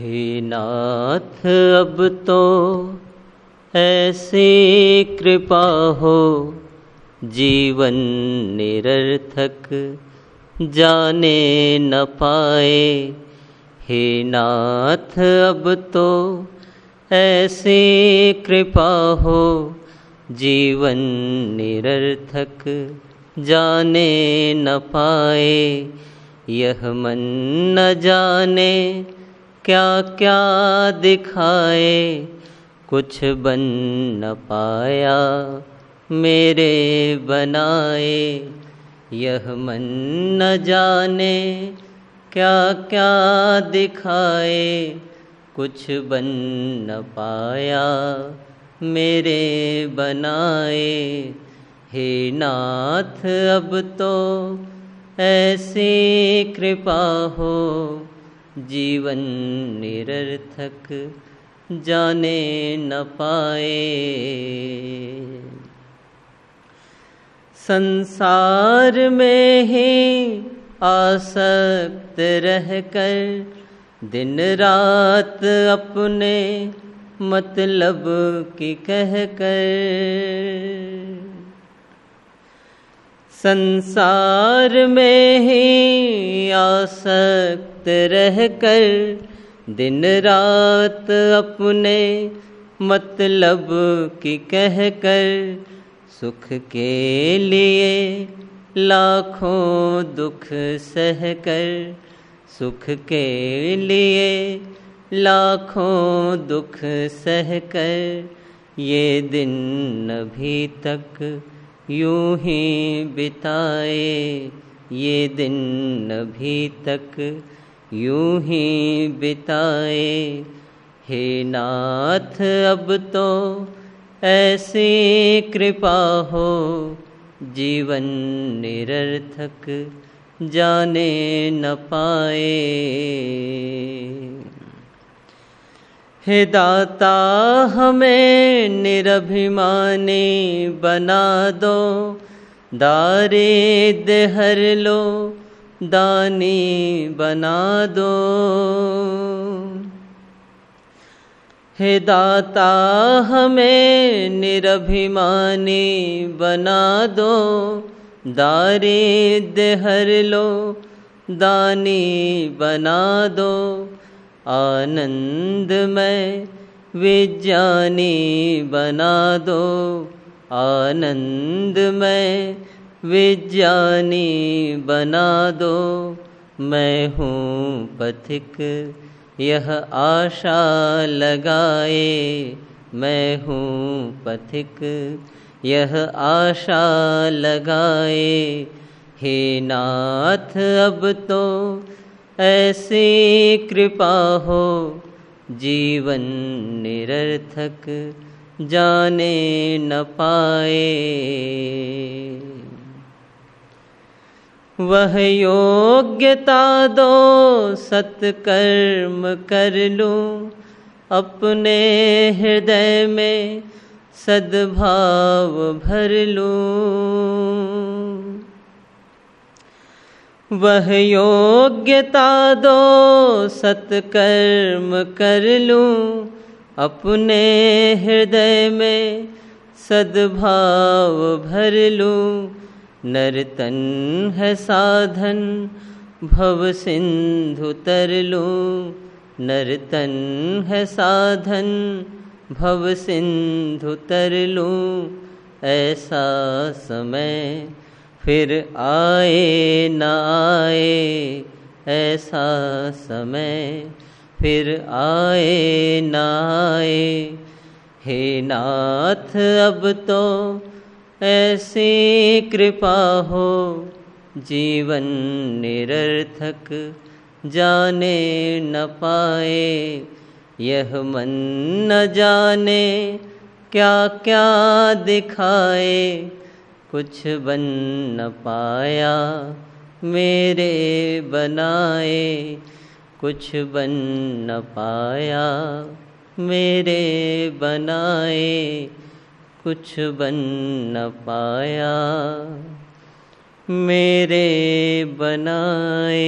हे नाथ, अब तो ऐसी कृपा हो, जीवन निरर्थक जाने न पाए। हे नाथ, अब तो ऐसी कृपा हो, जीवन निरर्थक जाने न पाए। यह मन न जाने क्या क्या दिखाए, कुछ बन न पाया, मेरे बनाए। यह मन न जाने, क्या क्या दिखाए, कुछ बन न पाया, मेरे बनाए। हे नाथ, अब तो ऐसी कृपा हो जीवन निरर्थक जाने न पाए। संसार में ही आसक्त रहकर दिन रात अपने मतलब की कह कर संसार में ही आसक्त रहकर दिन रात अपने मतलब की कह कर सुख के लिए लाखों दुख सह कर सुख के लिए लाखों दुख सह कर ये दिन अभी तक यूँ ही बिताए, ये दिन अभी तक यूँ ही बिताए। हे नाथ, अब तो ऐसी कृपा हो, जीवन निरर्थक जाने न पाए। हे दाता, हमें निरभिमानी बना दो दारिद हर लो दानी बना दो। हे दाता, हमें निरभिमानी बना दो। दारिद हर लो, दानी बना दो। आनंद में विज्ञानी बना दो। आनंद में विज्ञानी बना दो। मैं हूँ पथिक, यह आशा लगाए। मैं हूँ पथिक, यह आशा लगाए। हे नाथ, अब तो ऐसी कृपा हो। जीवन निरर्थक जाने न पाए। वह योग्यता दो, सत्कर्म कर लूँ। अपने हृदय में सद्भाव भर लूँ। वह योग्यता दो, सत्कर्म कर लूँ। अपने हृदय में सद्भाव भर लूँ। नर्तन है साधन, भव सिंधु तर लूँ। नर्तन है साधन, भव सिंधु तर लूँ। ऐसा समय फिर आए न आए, ऐसा समय फिर आए न आए। हे नाथ, अब तो ऐसी कृपा हो, जीवन निरर्थक जाने न पाए। यह मन न जाने क्या क्या दिखाए। कुछ बन न पाया, मेरे बनाए। कुछ बन न पाया, मेरे बनाए। कुछ बन न पाया। मेरे बनाए